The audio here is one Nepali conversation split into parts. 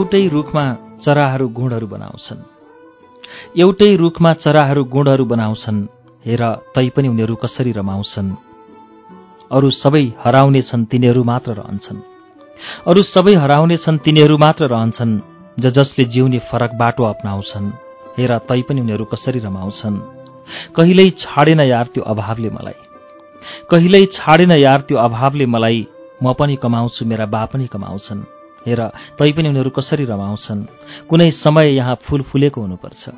एउटै रुखमा चराहरू गुणहरू बनाउँछन्। एउटै रुखमा चराहरू गुणहरू बनाउँछन् हेर तैपनि उनीहरू कसरी रमाउँछन्। अरू सबै हराउनेछन् तिनीहरू मात्र रहन्छन्। अरू सबै हराउनेछन् तिनीहरू मात्र रहन्छन् ज जसले जिउने फरक बाटो अप्नाउँछन्। हेर तैपनि उनीहरू कसरी रमाउँछन्। कहिल्यै छाडेन यार त्यो अभावले मलाई। कहिल्यै छाडेन यार त्यो अभावले मलाई। म पनि कमाउँछु मेरा बा पनि कमाउँछन्। हेर तैपनि उनीहरू कसरी रमाउँछन्? कुनै समय यहाँ फूल फुलेको हुनुपर्छ।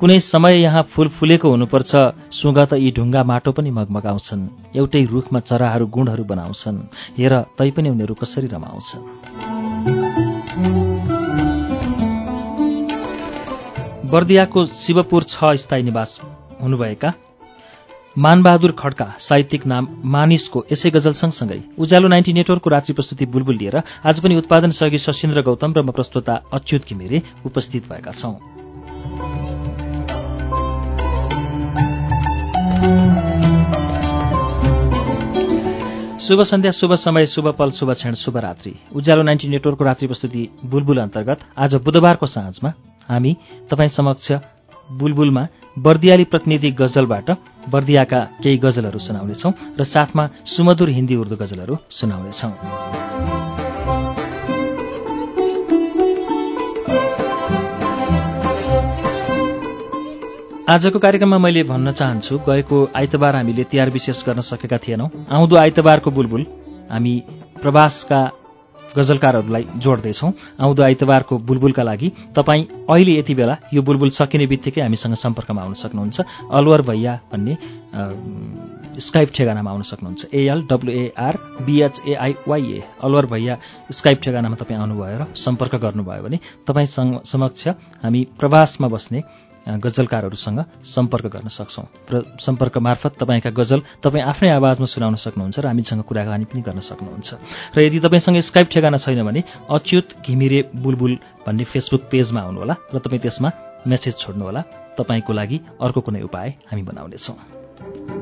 कुनै समय यहाँ फूल फुलेको हुनुपर्छ सुँग त यी ढुङ्गा माटो पनि मगमगाउँछन्। एउटै रुखमा चराहरू गुणहरू बनाउँछन्। हेर तैपनि उनीहरू कसरी रमाउँछन्? बर्दियाको शिवपुर छ स्थायी निवास हुनुभएका मानबहादुर खड्का साहित्यिक नाम मानिसको यसै गजल सँगसँगै। उज्यालो नाइन्टी नेटवर्कको रात्रि प्रस्तुति बुलबुल लिएर आज पनि उत्पादन सहयोगी सशिन्द्र गौतम र म प्रस्तुता अच्युत घिमिरे उपस्थित भएका छौं। शुभ सन्ध्या शुभ समय शुभ पल शुभ क्षण शुभ रात्रि। उज्यालो नाइन्टी नेटवर्कको रात्रि प्रस्तुति बुलबुल अन्तर्गत आज बुधबारको साँझमा हामी तपाईँ समक्ष बुलबुलमा बर्दियाली प्रतिनिधि गजलबाट बर्दियाका केही गजलहरू सुनाउनेछौँ र साथमा सुमधुर हिन्दी उर्दू गजलहरू सुनाउनेछौँ। आजको कार्यक्रममा मैले भन्न चाहन्छु गएको आइतबार हामीले तिहार विशेष गर्न सकेका थिएनौँ। आउँदो आइतबारको बुलबुल हामी प्रवासका गजलकारहरूलाई जोड्दैछौँ। आउँदो आइतबारको बुलबुलका लागि तपाईँ अहिले यति बेला यो बुलबुल सकिने बित्तिकै हामीसँग सम्पर्कमा आउन सक्नुहुन्छ। अलवर भैया भन्ने स्काइप ठेगानामा आउन सक्नुहुन्छ। एएल डब्लुएआर बिएचएआइवाइए अलवर भैया स्काइप ठेगानामा तपाईँ आउनुभयो र सम्पर्क गर्नुभयो भने तपाईँ समक्ष हामी प्रवासमा बस्ने गजलकारहरूसँग सम्पर्क गर्न सक्छौँ। र सम्पर्क मार्फत तपाईँका गजल तपाईँ आफ्नै आवाजमा सुनाउन सक्नुहुन्छ र हामीसँग कुराकानी पनि गर्न सक्नुहुन्छ। र यदि तपाईँसँग स्काइप ठेगाना छैन भने अच्युत घिमिरे बुलबुल भन्ने फेसबुक पेजमा आउनुहोला र तपाईँ त्यसमा मेसेज छोड्नुहोला। तपाईँको लागि अर्को कुनै उपाय हामी बनाउनेछौँ।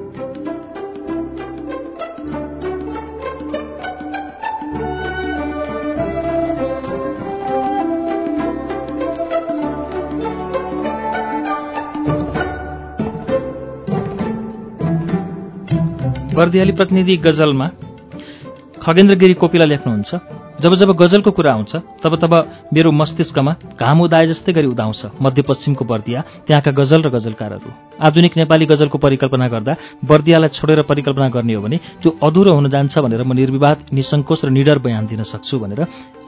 बर्दियाली प्रतिनिधि गजलमा खगेन्द्र गिरी कोपिला लेख्नुहुन्छ। जब जब गजलको कुरा आउँछ तब तब मेरो मस्तिष्कमा घाम उदाए जस्तै गरी उदाउँछ। मध्यपश्चिमको बर्दिया त्यहाँका गजल र गजलकारहरू। आधुनिक नेपाली गजलको परिकल्पना गर्दा बर्दियालाई छोडेर परिकल्पना गर्ने हो भने त्यो अधुरो हुन जान्छ भनेर म निर्विवाद निसङ्कोच र निडर बयान दिन सक्छु भनेर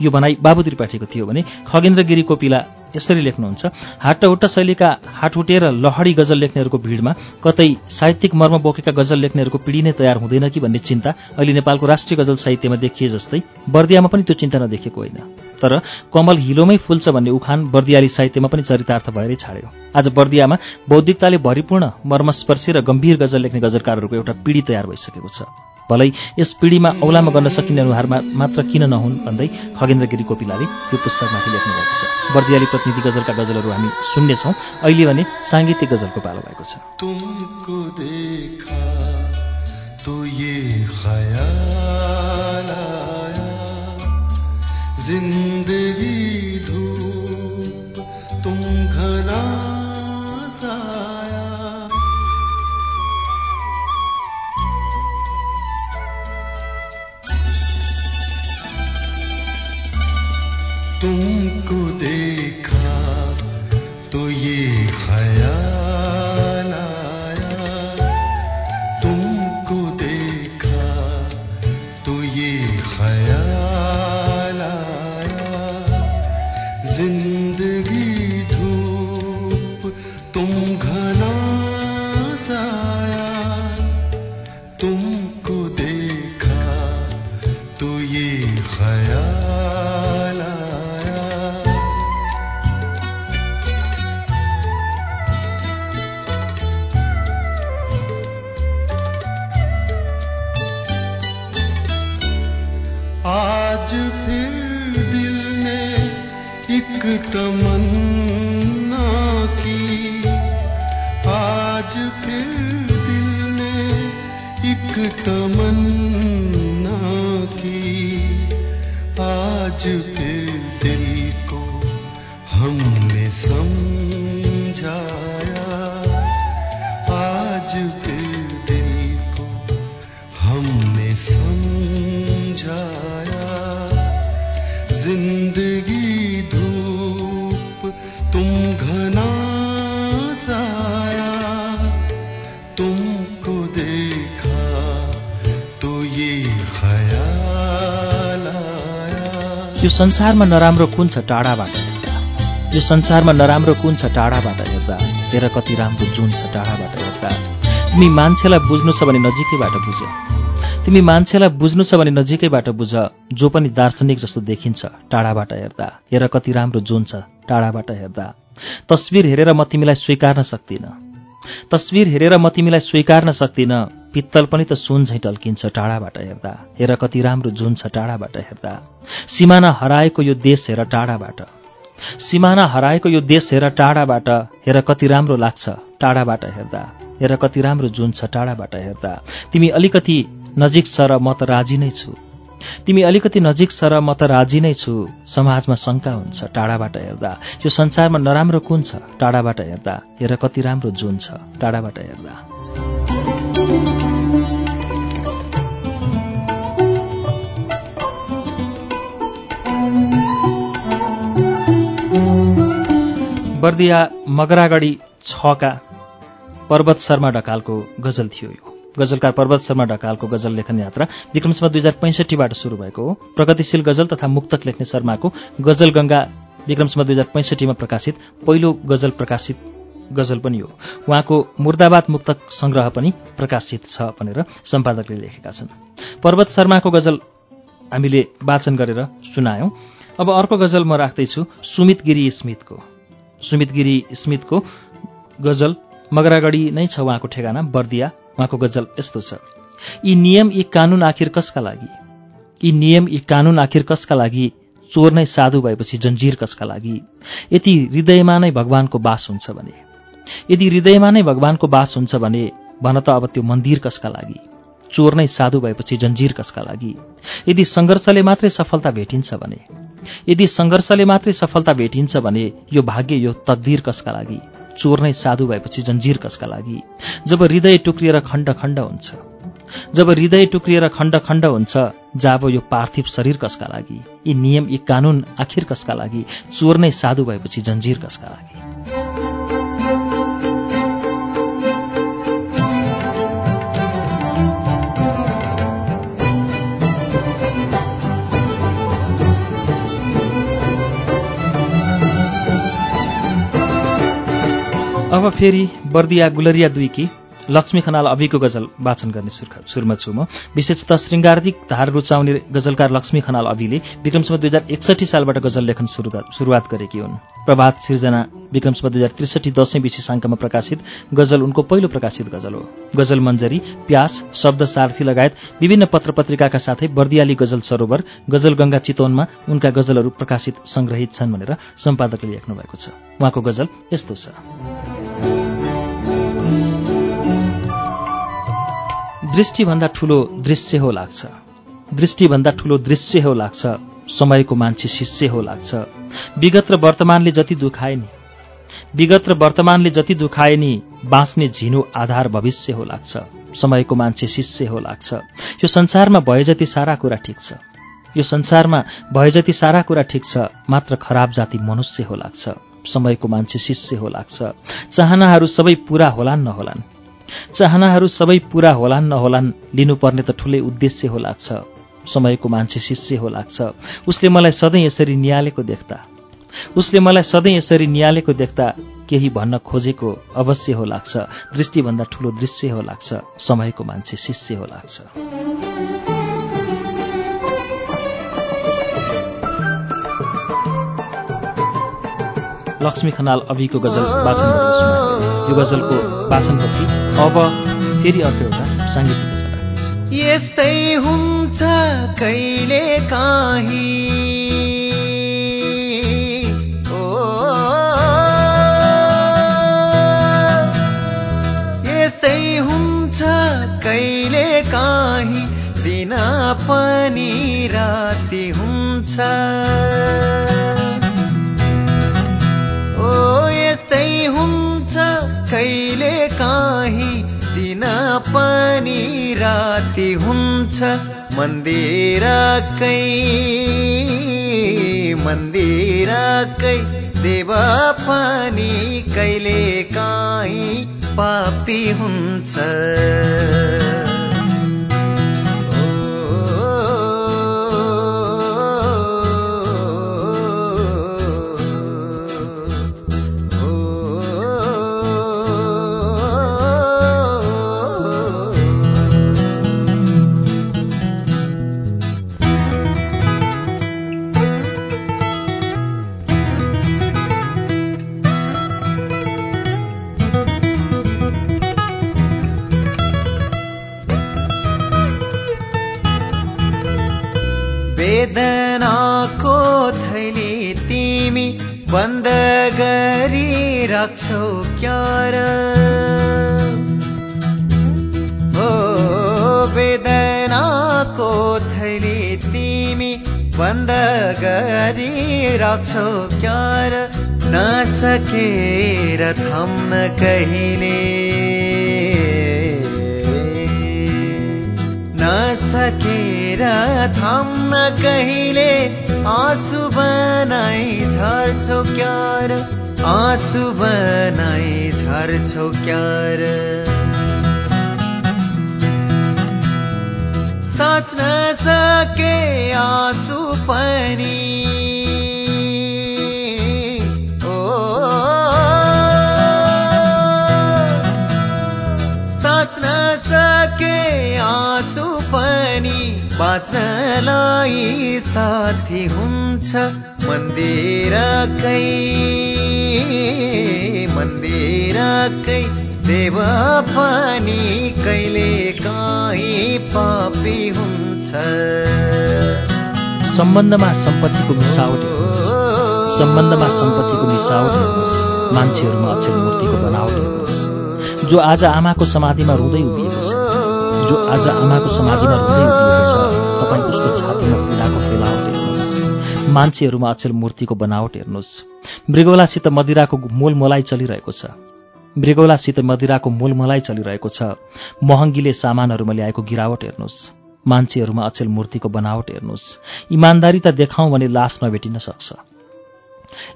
यो भनाइ बाबु त्रिपाठीको थियो भने खगेन्द्र गिरी कोपिला यसरी लेख्नुहुन्छ हाटहुट्ट शैलीका हाटहुटेर लहडी गजल लेख्नेहरूको भिडमा कतै साहित्यिक मर्म बोकेका गजल लेख्नेहरूको पिँढी नै तयार हुँदैन कि भन्ने चिन्ता अहिले नेपालको राष्ट्रिय गजल साहित्यमा देखिए जस्तै बर्दियामा पनि त्यो चिन्ता नदेखिएको होइन। तर कमल हिलोमै फुल्छ भन्ने उखान बर्दियाली साहित्यमा पनि चरितार्थ भएरै छाड्यो। आज बर्दियामा बौद्धिकताले भरिपूर्ण मर्मस्पर्शी र गम्भीर गजल लेख्ने गजलकारहरूको एउटा पिँढी तयार भइसकेको छ। भलै यस पिँढीमा औलामा गर्न सकिने अनुहारमा मात्र किन नहुन् भन्दै खगेन्द्र गिरी कोपिलाले यो पुस्तकमाथि लेख्नु भएको छ। बर्दियाली प्रतिनिधि गजलका गजलहरू हामी सुन्नेछौँ। अहिले भने साङ्गीतिक गजलको पालो भएको छ। तो ये धूप तुम घना तुमको देखा तो ये ख्याल संसारमा नराम्रो कुन छ टाढाबाट यो संसारमा नराम्रो कुन छ टाढाबाट हेर्दा? हेर कति राम्रो जुन छ टाढाबाट हेर्दा? तिमी मान्छेलाई बुझ्नु छ भने नजिकैबाट बुझ। तिमी मान्छेलाई बुझ्नु छ भने नजिकैबाट बुझ जो पनि दार्शनिक जस्तो देखिन्छ टाढाबाट हेर्दा। हेर कति राम्रो जुन छ टाढाबाट हेर्दा। तस्विर हेरेर म तिमीलाई स्वीकार्न सक्दिनँ। तस्विर हेरेर म तिमीलाई स्वीकार्न सक्दिनँ। पित्तल पनि त सुन झैँ टल्किन्छ टाढाबाट हेर्दा। हेर कति राम्रो जुन छ टाढाबाट हेर्दा। सिमाना हराएको यो देश हेर टाढाबाट। सिमाना हराएको यो देश हेर टाढाबाट। हेर कति राम्रो लाग्छ टाढाबाट हेर्दा। हेर कति राम्रो जुन छ टाढाबाट हेर्दा। तिमी अलिकति नजिक छ र म त राजी नै छु। तिमी अलिकति नजिक छ र म त राजी नै छु। समाजमा शङ्का हुन्छ टाढाबाट हेर्दा। यो संसारमा नराम्रो कुन छ? टाढाबाट हेर्दा। हेर कति राम्रो जुन छ। टाढाबाट हेर्दा। बर्दिया मगरागढी छका पर्वत शर्मा ढकालको गजल थियो यो। गजलकार पर्वत शर्मा ढकालको गजल लेखन यात्रा विक्रमसम्म दुई हजार पैँसठीबाट सुरु भएको हो। प्रगतिशील गजल तथा मुक्तक लेख्ने शर्माको गजल गङ्गा विक्रमसम्म दुई हजार पैँसठीमा प्रकाशित पहिलो गजल प्रकाशित गजल पनि हो। उहाँको मुर्दाबाद मुक्तक सङ्ग्रह पनि प्रकाशित छ भनेर सम्पादकले लेखेका छन्। पर्वत शर्माको गजल हामीले वाचन गरेर सुनायौँ। अब अर्को गजल म राख्दैछु सुमित गिरी स्मितको। सुमित गिरी स्मितको गजल मगरागढी नै छ उहाँको ठेगाना बर्दिया। उहाँको गजल यस्तो छ। यी नियम यी कानुन आखिर कसका लागि? यी नियम यी कानुन आखिर कसका लागि? चोर नै साधु भएपछि जन्जिर कसका लागि? यति हृदयमा नै भगवानको बास हुन्छ भने? यदि हृदयमा नै भगवानको बास हुन्छ भने भन त अब त्यो मन्दिर कसका लागि? चोर नै साधु भएपछि जन्जिर कसका लागि? यदि सङ्घर्षले मात्रै सफलता भेटिन्छ भने? यदि सङ्घर्षले मात्रै सफलता भेटिन्छ भने यो भाग्य यो तकदिर कसका लागि? चोर नै साधु भएपछि जन्जिर कसका लागि? जब हृदय टुक्रिएर खण्ड खण्ड हुन्छ। जब हृदय टुक्रिएर खण्ड खण्ड हुन्छ जाब यो पार्थिव शरीर कसका लागि? यी नियम यी कानुन आखिर कसका लागि? चोर नै साधु भएपछि जन्जिर कसका लागि? अब फेरि बर्दिया गुलरिया दुईकी लक्ष्मी खनाल अभिको गजल वाचन गर्ने सुरमा छु म। विशेषतः श्रृङ्गारिक धार रुचाउने गजलकार लक्ष्मी खनाल अभिले विक्रमसम्म दुई हजार एकसठी सालबाट गजल लेखन सुरुवात गरेकी हुन्। प्रभात सिर्जना विक्रमसम्म दुई हजार त्रिसठी दशैं विशेषाङ्कमा प्रकाशित गजल उनको पहिलो प्रकाशित गजल हो। गजल मञ्जरी प्यास शब्द सारथी लगायत विभिन्न पत्र पत्रिकाका साथै बर्दियाली गजल सरोवर गजल गङ्गा चितवनमा उनका गजलहरू प्रकाशित संग्रहित छन् भनेर सम्पादकले लेख्नु भएको छ। उहाँको गजल यस्तो छ। दृष्टिभन्दा ठुलो दृश्य हो लाग्छ। दृष्टिभन्दा ठुलो दृश्य हो लाग्छ। समयको मान्छे शिष्य हो लाग्छ। विगत र वर्तमानले जति दुखाए नि विगत र वर्तमानले जति दुखाए नि बाँच्ने झिनो आधार भविष्य हो लाग्छ। समयको मान्छे शिष्य हो लाग्छ। यो संसारमा भए जति सारा कुरा ठिक छ यो संसारमा भए जति सारा कुरा ठिक छ मात्र खराब जाति मनुष्य हो लाग्छ। समयको मान्छे शिष्य हो लाग्छ। चाहनाहरू सबै पूरा होलान् नहोलान्। चाहनाहरू सबै पूरा होलान् नहोलान् लिनुपर्ने त ठुलै उद्देश्य हो लाग्छ समयको मान्छे शिष्य हो लाग्छ उसले मलाई सधैँ यसरी निहालेको देख्दा उसले मलाई सधैँ यसरी निहालेको देख्दा केही भन्न खोजेको अवश्य हो लाग्छ दृष्टिभन्दा ठुलो दृश्य हो लाग्छ समयको मान्छे शिष्य हो लाग्छ लक्ष्मी खनाल अभिको गजल वाचन यो गजलको वाचनपछि अब फेरि अर्को एउटा साङ्गीतिक यस्तै हुन्छ कहिले काहीँ। ओ। यस्तै हुन्छ कहिले काहीँ। दिन पनि राति हुन्छ। पनि राति हुन्छ मन्दिरकै मन्दिरकै देवा पनि कहिले काहीँ पापी हुन्छ। हो वेदनाको थैली तिमी बन्द गरी राख्छौ क्यार नसकेर थम्न कहिले। नसकेर थम्न कहिले आँसु बनाई झर्छौ क्यार आँसु बनाई झर्छौ क्यार। सके आँसु पनि। साच्न सके आँसु पनि। बाँच्नलाई साथी हुन्छ मन्दिरकै। मन्दिरकै देवा पनि कहिले काहीँ पापी हुन्छ। सम्बन्धमा सम्पत्तिको मिसावट हेर्नुहोस्। सम्बन्धमा सम्पत्तिको मिसावट मान्छेहरूमा अक्षर मूर्तिको बनावट हेर्नुहोस्। जो आज आमाको समाधिमा रुँदै उभिएको छ जो आज आमाको समाधिमा रुँदै उभिएको छ तपाईँ उसको छातीमा पीडाको फैलावट हेर्नुहोस्। मान्छेहरूमा अचेल मूर्तिको बनावट हेर्नुहोस्। मृगौलासित मदिराको मोलमोलाइ चलिरहेको छ। मृगौलासित मदिराको मोलमोलाइ चलिरहेको छ। महँगीले सामानहरूमा ल्याएको गिरावट हेर्नुहोस्। मान्छेहरूमा अचेल मूर्तिको बनावट हेर्नुहोस्। इमान्दारिता देखाउँ भने लास नभेटिन सक्छ।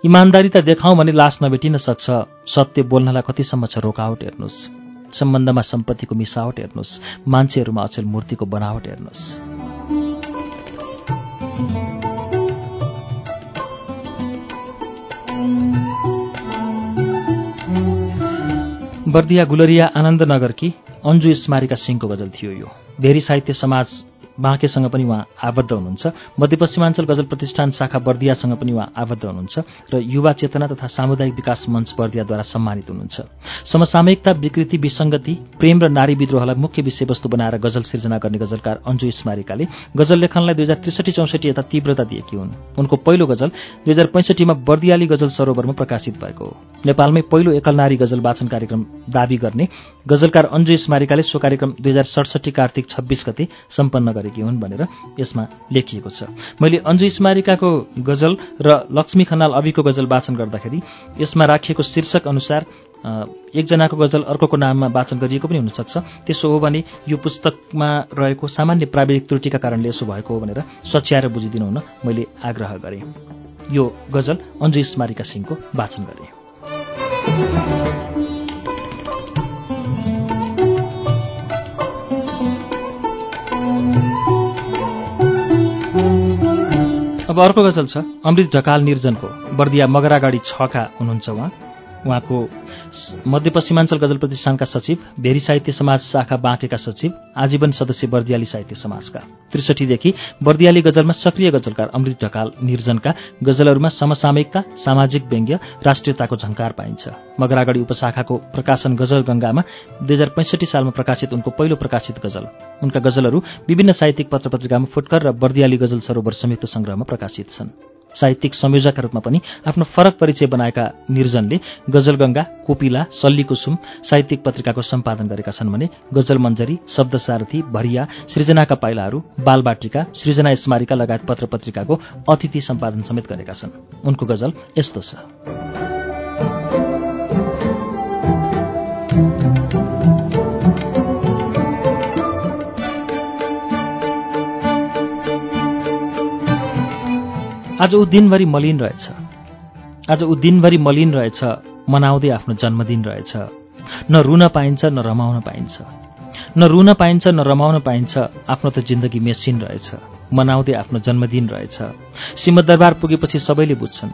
इमान्दारिता देखाउँ भने लास नभेटिन सक्छ। सत्य बोल्नलाई कतिसम्म छ रोकावट हेर्नुहोस्। सम्बन्धमा सम्पत्तिको मिसावट हेर्नुहोस्। मान्छेहरूमा अचेल मूर्तिको बनावट हेर्नुहोस्। बर्दिया गुलरिया आनन्दनगरकी अन्जु स्मारिका सिंहको गजल थियो यो। भेरी साहित्य समाज बाँकेसँग पनि उहाँ आबद्ध हुनुहुन्छ। मध्यपश्चिमाञ्चल गजल प्रतिष्ठान शाखा बर्दियासँग पनि उहाँ आबद्ध हुनुहुन्छ र युवा चेतना तथा सामुदायिक विकास मञ्च बर्दियाद्वारा सम्मानित हुनुहुन्छ। समसामयिकता विकृति विसङ्गति प्रेम र नारी विद्रोहलाई मुख्य विषयवस्तु बनाएर गजल सिर्जना गर्ने गजलकार अन्जु स्मारिकाले गजल लेखनलाई दुई हजार त्रिसठी चौसठी यता तीव्रता दिएकी हुन्। उनको पहिलो गजल दुई हजार पैँसठीमा बर्दियाली गजल सरोवरमा प्रकाशित भएको हो। नेपालमै पहिलो एकल नारी गजल वाचन कार्यक्रम दावी गर्ने गजलकार अन्जु स्मारिकाले सो कार्यक्रम दुई हजार सडसठी कार्तिक छब्बिस गते सम्पन्न गरेकी हुन् भनेर यसमा लेखिएको छ। मैले अन्जु स्मारिकाको गजल र लक्ष्मी खनाल अभिको गजल वाचन गर्दाखेरि यसमा राखिएको शीर्षक अनुसार एकजनाको गजल अर्कोको नाममा वाचन गरिएको पनि हुनसक्छ। त्यसो हो भने यो पुस्तकमा रहेको सामान्य प्राविधिक त्रुटिका कारणले यसो भएको हो भनेर सच्याएर बुझिदिनु हुन मैले आग्रह गरेँ। यो गजल अन्जु स्मारिका सिंहको वाचन गरेँ। अब अर्को गजल छ अमृत ढकाल निर्जनको बर्दिया मगरागाडी छका हुनुहुन्छ उहाँ। उहाँको मध्यपश्चिमाञ्चल गजल प्रतिष्ठानका सचिव भेरी साहित्य समाज शाखा बाँकेका सचिव आजीवन सदस्य बर्दियाली साहित्य समाजका त्रिसठीदेखि बर्दियाली गजलमा सक्रिय गजलकार अमृत ढकाल निर्जनका गजलहरूमा समसामयिकता सामाजिक व्यङ्ग्य राष्ट्रियताको झङ्कार पाइन्छ। मगरागढी उपशाखाको प्रकाशन गजल गङ्गामा दुई हजार पैँसठी सालमा प्रकाशित उनको पहिलो प्रकाशित गजल। उनका गजलहरू विभिन्न साहित्यिक पत्र पत्रिकामा फुटकर र बर्दियाली गजल सरोवर संयुक्त सङ्ग्रहमा प्रकाशित छन्। साहित्यिक संयोजकका रूपमा पनि आफ्नो फरक परिचय बनाएका निर्जनले गजलगङ्गा कोपिला सल्लीकुसुम साहित्यिक पत्रिकाको सम्पादन गरेका छन् भने गजल मञ्जरी शब्दसारथी भरिया सृजनाका पाइलाहरू बालबाटिका सृजना स्मारिका लगायत पत्र पत्रिकाको अतिथि सम्पादन समेत गरेका छन्। उनको गजल यस्तो छ। आज ऊ दिनभरि मलिन रहेछ। आज ऊ दिनभरि मलिन रहेछ मनाउँदै आफ्नो जन्मदिन रहेछ। न रुन पाइन्छ न रमाउन पाइन्छ। न रुन पाइन्छ न रमाउन पाइन्छ आफ्नो त जिन्दगी मेसिन रहेछ। मनाउँदै आफ्नो जन्मदिन रहेछ। सिंहदरबार पुगेपछि सबैले बुझ्छन्।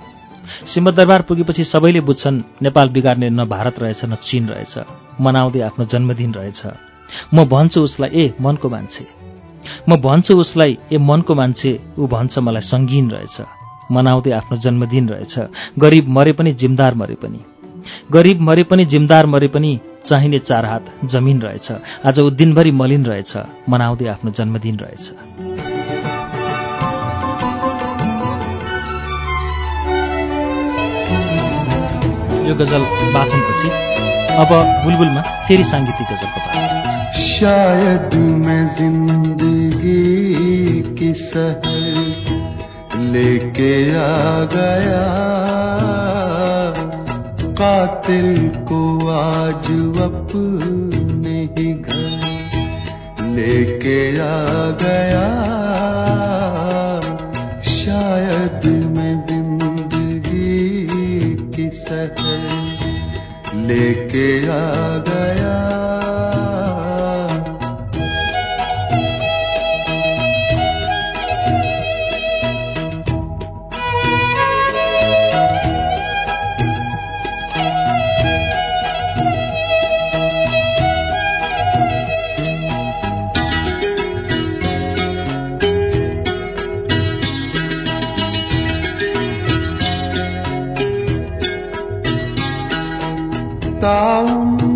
सिंहदरबार पुगेपछि सबैले बुझ्छन् नेपाल बिगार्ने न भारत रहेछ न चीन रहेछ। मनाउँदै आफ्नो जन्मदिन रहेछ। म भन्छु उसलाई ए मनको मान्छे। म भन्छु उसलाई ए मनको मान्छे ऊ भन्छ मलाई सङ्गीन रहेछ। मनाउँदै आफ्नो जन्मदिन रहेछ। गरिब मरे पनि जिमदार मरे पनि। गरिब मरे पनि जिमदार मरे पनि चाहिने चार हात जमिन रहेछ। आज ऊ दिनभरि मलिन रहेछ मनाउँदै आफ्नो जन्मदिन रहेछ। यो गजल वाचनपछि अब बुलबुलमा फेरि साङ्गीतिक गजलको शायद मैं जिंदगी की लेके आ गया। कातिल को आज अपने ही घर लेके आ गया। शायद मैं ज़िंदगी की सहर लेके आ गया। tal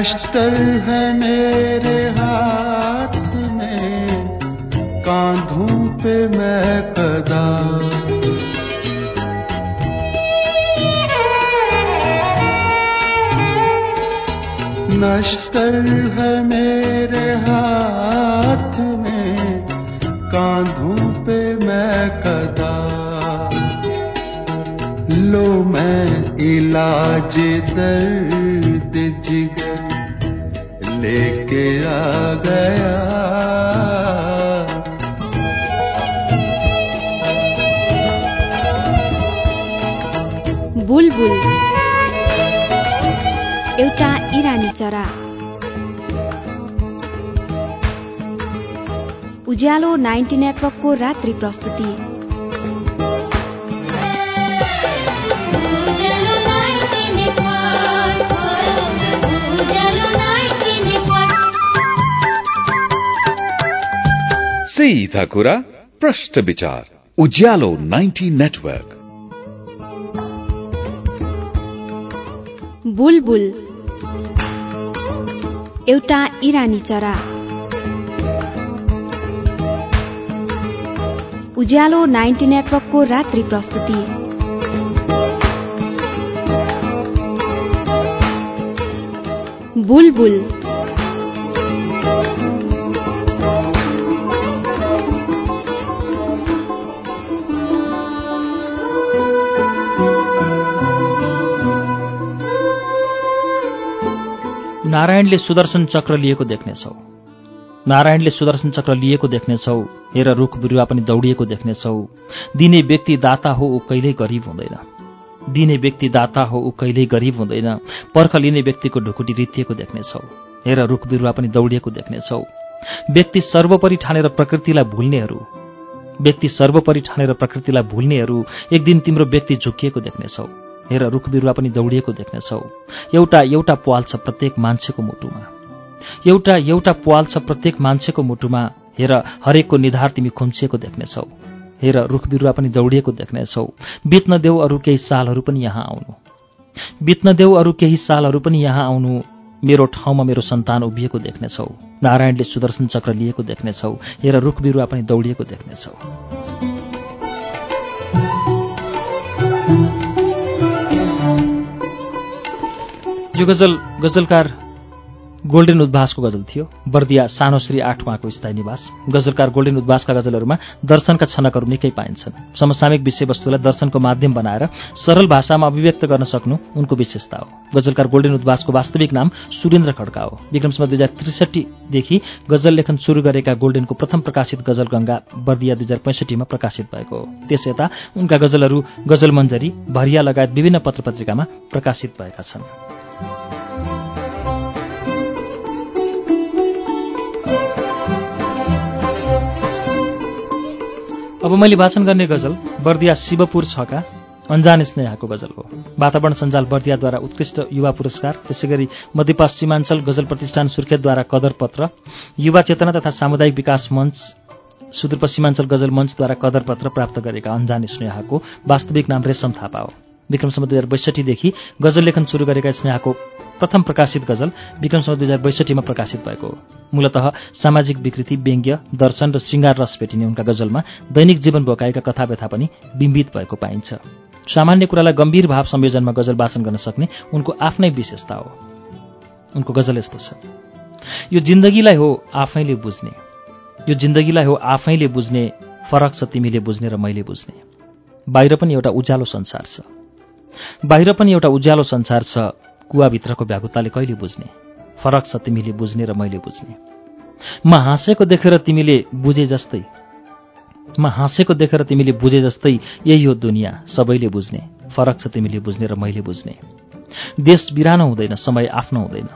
नश्तर है मेरे हाथ में, कांधों पे मैं कदा। नश्तर है मेरे हाथ में, कांधों पे मैं कदा। लो मैं इलाज दर्द उज्यालो नाइन्टी नेटवर्कको रात्रि प्रस्तुति। नाइन्टी नाइन्टी सीधा कुरा प्रश्न विचार। उज्यालो 90 नेटवर्क। बुलबुल। एउटा इरानी चरा। उज्यालो नाइन्टी नेटवर्कको रात्रि प्रस्तुति। बुलबुल। नारायणले सुदर्शन चक्र लिएको देख्नेछौ। नारायणले सुदर्शन चक्र लिएको देख्नेछौ हेर रुख बिरुवा पनि दौडिएको देख्नेछौ। दिने व्यक्ति दाता हो ऊ कहिल्यै गरिब हुँदैन। दिने व्यक्ति दाता हो ऊ कहिल्यै गरिब हुँदैन। पर्ख लिने व्यक्तिको ढुकुटी रित्तिएको देख्नेछौ। हेर रुख बिरुवा पनि दौडिएको देख्नेछौ। व्यक्ति सर्वोपरि ठानेर प्रकृतिलाई भुल्नेहरू व्यक्ति सर्वोपरि ठानेर प्रकृतिलाई भुल्नेहरू एक दिन तिम्रो व्यक्ति झुकिएको देख्नेछौ। हेर रुख बिरुवा पनि दौडिएको देख्नेछौ। एउटा एउटा पाल छ प्रत्येक मान्छेको मुटुमा। एउटा एउटा पाल छ प्रत्येक मान्छेको मुटुमा। हेर हरेकको निधार तिमी खुम्चिएको देख्नेछौ। हेर रुख बिरुवा पनि दौडिएको देख्नेछौ। बित्न देऊ अरू केही सालहरू पनि यहाँ आउनु। बित्न देऊ अरू केही सालहरू पनि यहाँ आउनु। मेरो ठाउँमा मेरो सन्तान उभिएको देख्नेछौ। नारायणले सुदर्शन चक्र लिएको देख्नेछौ। हेर रुख बिरुवा पनि दौडिएको देख्नेछौ। यो गजल गजलकार गोल्डेन उद्भासको गजल थियो। बर्दिया सानो श्री आठ उहाँको स्थायी निवास। गजलकार गोल्डेन उद्भासका गजलहरूमा दर्शनका छनकहरू निकै पाइन्छन्। समसामयिक विषयवस्तुलाई दर्शनको माध्यम बनाएर सरल भाषामा अभिव्यक्त गर्न सक्नु उनको विशेषता हो। गजलकार गोल्डेन उद्भासको वास्तविक नाम सुरेन्द्र खड्का हो। विक्रमसम्म दुई हजार त्रिसठीदेखि गजल लेखन सुरु गरेका गोल्डेनको प्रथम प्रकाशित गजल गंगा बर्दिया दुई हजार पैँसठीमा प्रकाशित भएको हो। त्यस यता उनका गजलहरू गजल मञ्जरी भरिया लगायत विभिन्न पत्र पत्रिकामा प्रकाशित भएका छन्। अब मैले वाचन गर्ने गजल बर्दिया शिवपुर छका अन्जान स्नेहाको गजल हो। वातावरण सञ्जाल बर्दियाद्वारा उत्कृष्ट युवा पुरस्कार त्यसै गरी मध्यपश्चिमाञ्चल गजल प्रतिष्ठान सुर्खेतद्वारा कदर पत्र युवा चेतना तथा सामुदायिक विकास मञ्च सुदूरपश्चिमाञ्चल गजल मञ्चद्वारा कदर पत्र प्राप्त गरेका अन्जान स्नेहाको वास्तविक नाम रेशम थापा हो। विक्रमसम्म दुई हजार बैसठीदेखि गजल लेखन सुरु गरेका स्नेहाको प्रथम प्रकाशित गजल विक्रमसम्म दुई हजार बैसठीमा प्रकाशित भएको हो। मूलत सामाजिक विकृति व्यङ्ग्य दर्शन र श्रृङ्गार रस भेटिने उनका गजलमा दैनिक जीवन भोकाएका कथा व्यथा पनि बिम्बित भएको पाइन्छ। सामान्य कुरालाई गम्भीर भाव संयोजनमा गजल वाचन गर्न सक्ने उनको आफ्नै विशेषता हो। उनको गजल यस्तो छ। यो जिन्दगीलाई हो आफैले बुझ्ने। यो जिन्दगीलाई हो आफैले बुझ्ने फरक छ तिमीले बुझ्ने र मैले बुझ्ने। बाहिर पनि एउटा उज्यालो संसार छ। बाहिर पनि एउटा उज्यालो संसार छ। कुवाभित्रको व्याकुताले कहिले बुझ्ने? फरक छ तिमीले बुझ्ने र मैले बुझ्ने। म हाँसेको देखेर तिमीले बुझे जस्तै। म हाँसेको देखेर तिमीले बुझे जस्तै यही हो दुनियाँ सबैले बुझ्ने। फरक छ तिमीले बुझ्ने र मैले बुझ्ने। देश बिरानो हुँदैन समय आफ्नो हुँदैन।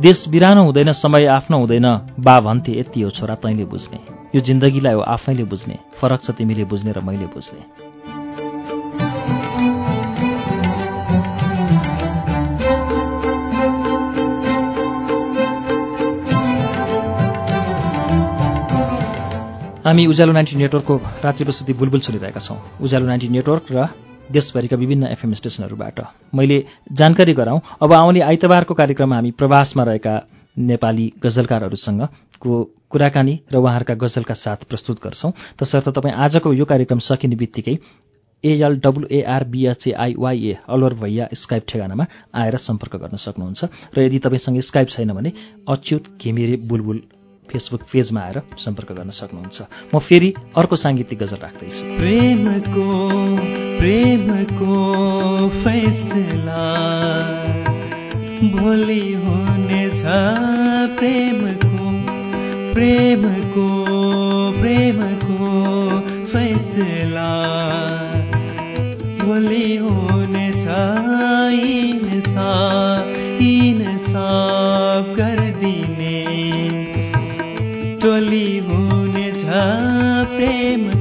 देश बिरानो हुँदैन समय आफ्नो हुँदैन। बा भन्थे यति हो छोरा तैँले बुझ्ने। यो जिन्दगीलाई हो आफैले बुझ्ने। फरक छ तिमीले बुझ्ने र मैले बुझ्ने। हामी उज्यालो नाइन्टी नेटवर्कको रात्रि प्रस्तुति बुलबुल सुनिरहेका छौँ। उज्यालो नाइन्टी नेटवर्क र देशभरिका विभिन्न एफएम स्टेसनहरूबाट। मैले जानकारी गराउँ अब आउने आइतबारको कार्यक्रममा हामी प्रवासमा रहेका नेपाली गजलकारहरूसँगको कुराकानी र उहाँहरूका गजलका साथ प्रस्तुत गर्छौँ। तसर्थ तपाईँ आजको यो कार्यक्रम सकिने बित्तिकै एएल डब्लुएआरबिएचएआईवाईए अलवर भैया स्काइप ठेगानामा आएर सम्पर्क गर्न सक्नुहुन्छ। र यदि तपाईँसँग स्काइप छैन भने अच्युत घिमिरे बुलबुल फेसबुक पेजमा आएर सम्पर्क गर्न सक्नुहुन्छ। म फेरि अर्को साङ्गीतिक गजल राख्दैछु। प्रेमको प्रेमको फैसला भोलि हुनेछ प्रेमको प्रेमको प्रेमको फैसला भोलि हुनेछ इन्साफ प्रेमको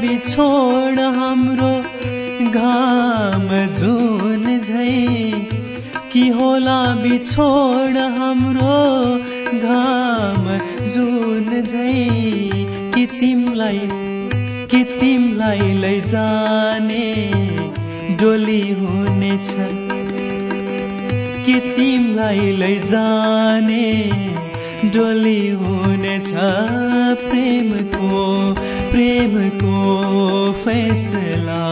बिछोड हाम्रो घाम जुन झै कि होला बिछोड प्रेमको फैसला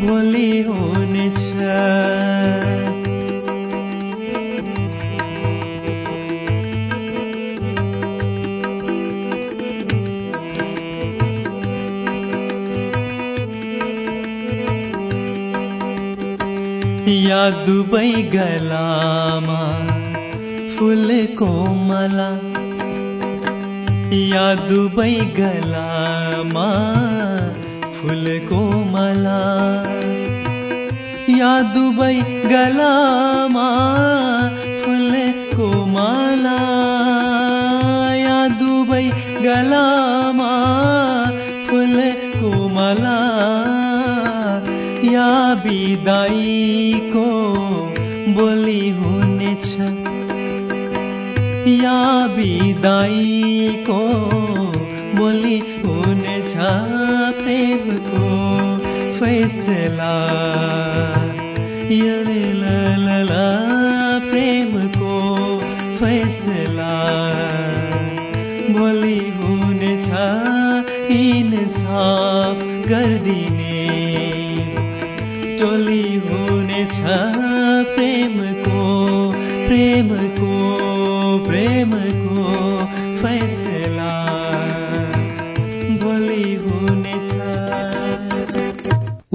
भोलि हुनेछ। या दुबै गलामा फुलको मला या दुबै गलामा फुलको मला। या दुबै गलामा फुलको माला। या दुबै गलामा फुलको माला। या बिदाईको बोली हुनेछ। या बिदाईको प्रेमको फैसला भोलि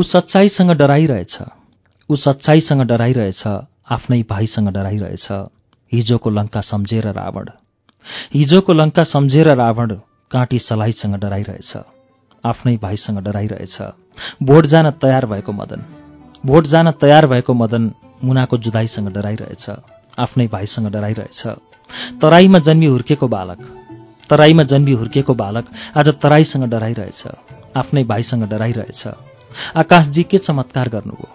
सच्चाइसँग डराइरहेछ। ऊ सच्चाइसँग डराइरहेछ आफ्नै भाइसँग डराइरहेछ। हिजोको लङ्का सम्झेर रावण। हिजोको लङ्का सम्झेर रावण काँटी सलाइसँग डराइरहेछ आफ्नै भाइसँग डराइरहेछ। भोट जान तयार भएको मदन। भोट जान तयार भएको मदन मुनाको जुदाईसँग डराइरहेछ आफ्नै भाइसँग डराइरहेछ। तराईमा जन्मी हुर्केको बालक। तराईमा जन्मी हुर्केको बालक आज तराईसँग डराइरहेछ आफ्नै भाइसँग डराइरहेछ। आकाशजी के चमत्कार गर्नुभयो।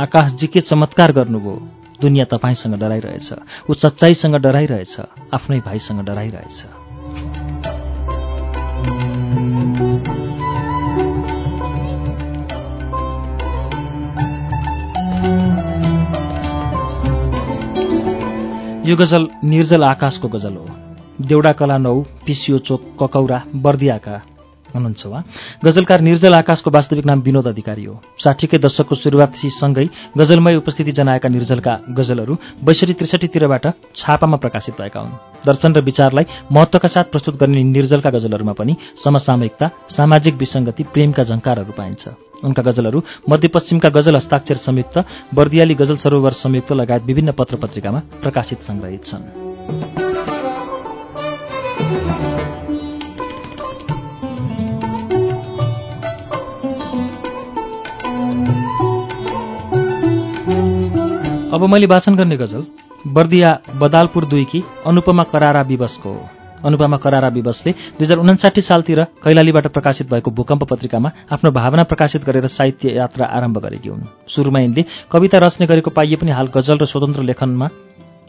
आकाशजी के चमत्कार गर्नुभयो। दुनियाँ तपाईँसँग डराइरहेछ। ऊ सच्चाइसँग डराइरहेछ। आफ्नै भाइसँग डराइरहेछ। यो गजल निर्जल आकाशको गजल हो। देउडा कला नौ पिसियो चोक ककौरा बर्दियाका हुनुहुन्छ उहाँ। गजलकार निर्जल आकाशको वास्तविक नाम विनोद अधिकारी हो। साठीकै दशकको सुरुवातीसँगै गजलमय उपस्थिति जनाएका निर्जलका गजलहरू बैसठी त्रिसठीतिरबाट छापामा प्रकाशित भएका हुन्। दर्शन र विचारलाई महत्त्वका साथ प्रस्तुत गर्ने निर्जलका गजलहरूमा पनि समसामयिकता सामाजिक विसङ्गति प्रेमका झङ्कारहरू पाइन्छ। उनका गजलहरू मध्यपश्चिमका गजल हस्ताक्षर संयुक्त बर्दियाली गजल सरोवर संयुक्त लगायत विभिन्न पत्र पत्रिकामा प्रकाशित सङ्ग्रहित छन्। अब मैले वाचन गर्ने गजल बर्दिया बदालपुर दुईकी अनुपमा करारा विवशको हो। अनुपमा करारा विवशले दुई हजार उनासाठी सालतिर कैलालीबाट प्रकाशित भएको भूकम्प पत्रिकामा आफ्नो भावना प्रकाशित गरेर साहित्य यात्रा आरम्भ गरेकी हुन्। सुरुमा यिनले कविता रच्ने गरेको पाइए पनि हाल गजल र स्वतन्त्र लेखनमा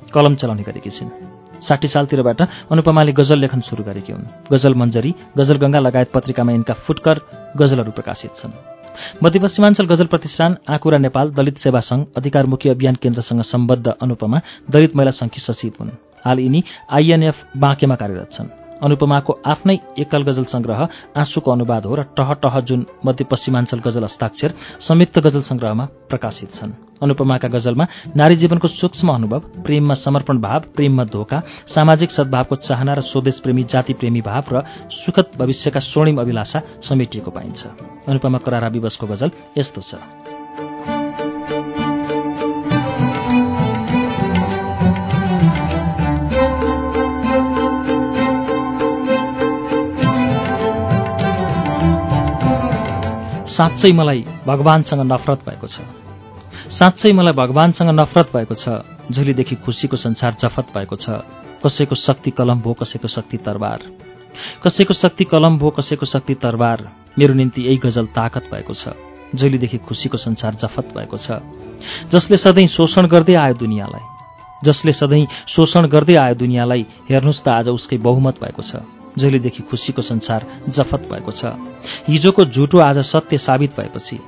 कलम चलाउने गरेकी छिन्। साठी सालतिरबाट अनुपमाले गजल लेखन सुरु गरेकी हुन्। गजल मञ्जरी गजलगङ्गा लगायत पत्रिकामा यिनका फुटकर गजलहरू प्रकाशित छन्। मध्यपश्चिमाञ्चल गजल प्रतिष्ठान आँकुरा नेपाल दलित सेवा सङ्घ अधिकारमुखी अभियान केन्द्रसँग सम्बद्ध अनुपमा दलित महिला सङ्घकी सचिव हुन्। हाल यिनी आइएनएफ बाँकेमा कार्यरत छन्। अनुपमाको आफ्नै एकल गजल सङ्ग्रह आँसुको अनुवाद हो र टह टह जुन मध्यपश्चिमाञ्चल गजल हस्ताक्षर संयुक्त गजल सङ्ग्रहमा प्रकाशित छन्। अनुपमाका गजलमा नारी जीवनको सूक्ष्म अनुभव प्रेममा समर्पण भाव प्रेममा धोका सामाजिक सद्भावको चाहना र स्वदेश प्रेमी जाति प्रेमी भाव र सुखद भविष्यका स्वर्णिम अभिलाषा समेटिएको पाइन्छ। अनुपमा करारा विवशको गजल यस्तो छ। साँच्चै मलाई भगवानसँग नफरत भएको छ। साँच्चै मलाई भगवानसँग नफरत भएको छ झुलीदेखि खुसीको संसार जफत भएको छ। कसैको शक्ति कलम भो कसैको शक्ति तरबार कसैको शक्ति कलम भो कसैको शक्ति तरबार मेरो निम्ति यही गजल ताकत भएको छ। जहिलेदेखि खुसीको संसार जफत भएको छ। जसले सधैँ शोषण गर्दै आयो दुनियाँलाई जसले सधैँ शोषण गर्दै आयो दुनियाँलाई हेर्नुहोस् त आज उसकै बहुमत भएको छ। जहिलेदेखि खुसीको संसार जफत भएको छ। हिजोको झुटो आज सत्य साबित भएपछि।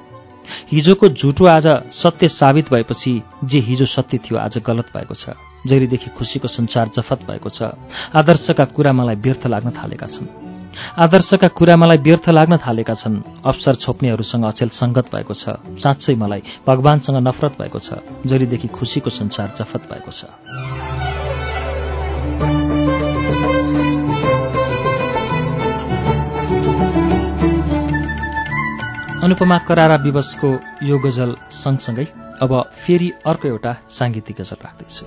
हिजोको झुटो आज सत्य साबित भएपछि जे हिजो सत्य थियो आज गलत भएको छ। जहिलेदेखि खुसीको संसार जफत भएको छ। आदर्शका कुरा मलाई व्यर्थ लाग्न थालेका छन्। आदर्शका कुरा मलाई व्यर्थ लाग्न थालेका छन्। अवसर छोप्नेहरूसँग अचेल सङ्गत भएको छ। साँच्चै मलाई भगवानसँग नफरत भएको छ। जहिलेदेखि खुसीको संसार जफत भएको छ। अनुपमा करारा विवशको यो गजल सँगसँगै अब फेरि अर्को एउटा साङ्गीतिक गजल राख्दैछु।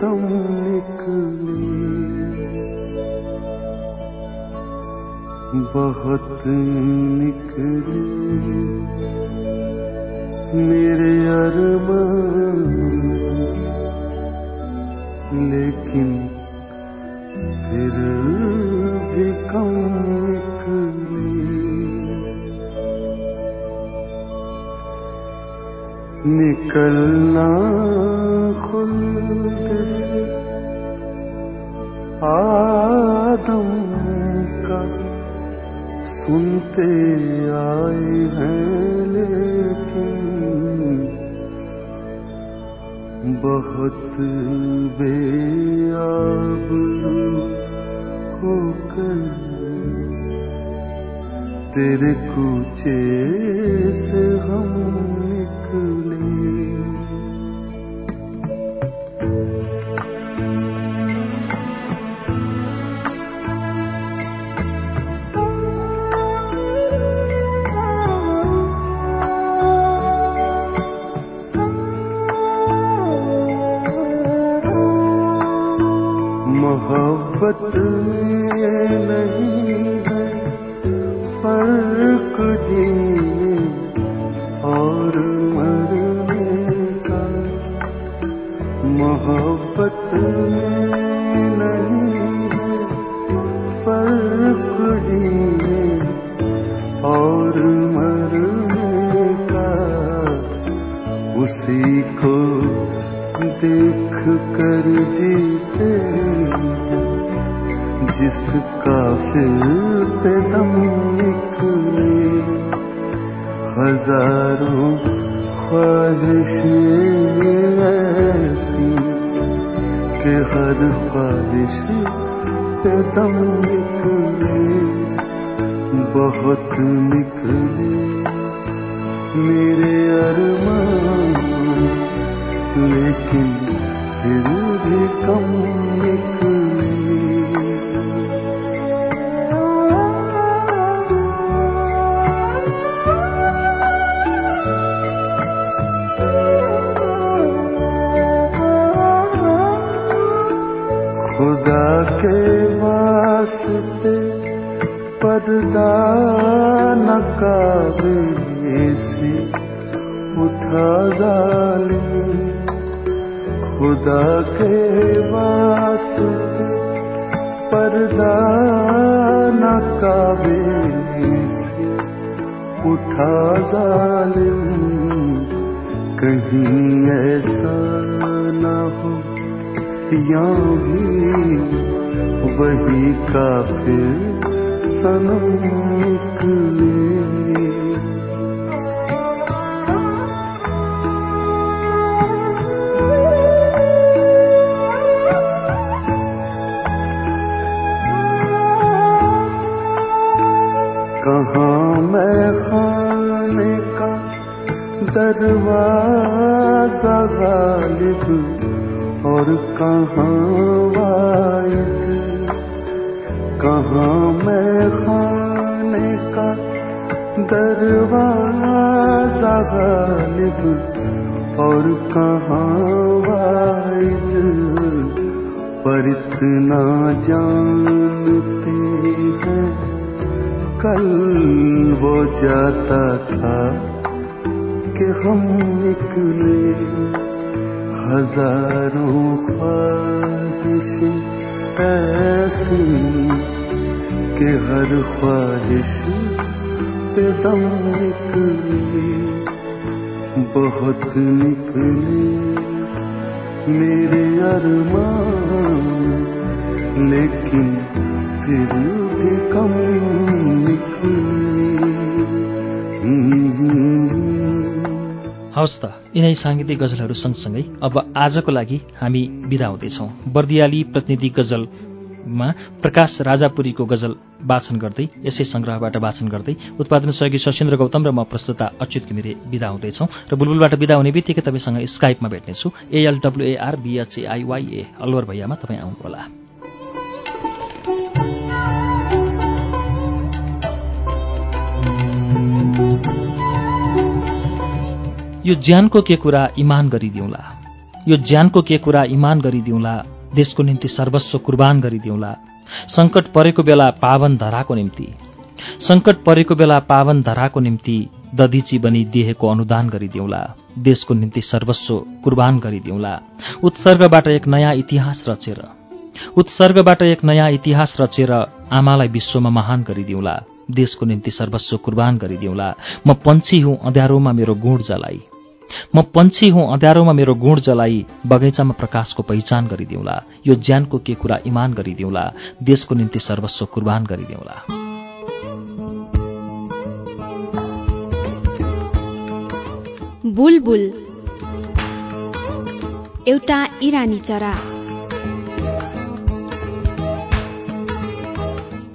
दम बहुत निकले। मेरे अरमान लेकिन फिर भी कम निकले निकलना खुद से आदम का सुनते आए हैं बहुत बेआबरू होकर तेरे कूचे नकाबे उठा जालिम खुदा के पर्दा नकाबे उठा जालिम कहीं ऐसा न हो भी वही काफिर सनम निकले कहाँ मैं खाने का दरवाज़ा गालिब और कहाँ दरवाज़ा गालिब और कहाँ पर कितना जानते हैं। कल वो जाता था कि हम निकले हज़ारों ख्वाहिशें ऐसी कि हर ख्वाहिश पे दम निकले बहुत निकले। मेरे अरमान लेकिन फिर भी कम हवस् त यिनै साङ्गीतिक गजलहरू सँगसँगै अब आजको लागि हामी बिदा हुँदैछौँ। बर्दियाली प्रतिनिधि गजलमा प्रकाश राजापुरीको गजल वाचन गर्दै यसै सङ्ग्रहबाट वाचन गर्दै उत्पादन सहयोगी सशेन्द्र गौतम र म प्रस्तुता अच्युत घिमिरे बिदा हुँदैछौँ र बुलबुलबाट बिदा हुने बित्तिकै तपाईँसँग स्काइपमा भेट्नेछु। एएलडब्लुएआर बिएचएआईवाईए अलवर भैयामा तपाईँ आउनुहोला। यो ज्यानको के कुरा इमान गरिदिउँला? यो ज्यानको के कुरा इमान गरिदिउँला? देशको निम्ति सर्वस्व कुर्बान गरिदिउँला। सङ्कट परेको बेला पावन धराको निम्ति। सङ्कट परेको बेला पावन धराको निम्ति दधिची बनी दिएको अनुदान गरिदिउँला। देशको निम्ति सर्वस्व कुर्बान गरिदिउँला। उत्सर्गबाट एक नयाँ इतिहास रचेर। उत्सर्गबाट एक नयाँ इतिहास रचेर आमालाई विश्वमा महान गरिदिउँला। देशको निम्ति सर्वस्व कुर्बान गरिदिउँला। म पन्छी हुँ अँध्यारोमा मेरो गुण जलाई। म पन्छी हुँ अँध्यारोमा मेरो गुण जलाई बगैँचामा प्रकाशको पहिचान गरिदिउँला यो ज्यानको के कुरा इमान गरिदिउँला देशको निम्ति सर्वस्व कुर्बान गरिदिउँला। बुलबुल। एउटा इरानी चरा।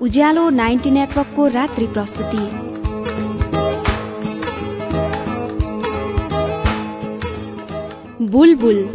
उज्यालो नाइन्टी नेटवर्कको रात्रि प्रस्तुति। बुलबुल।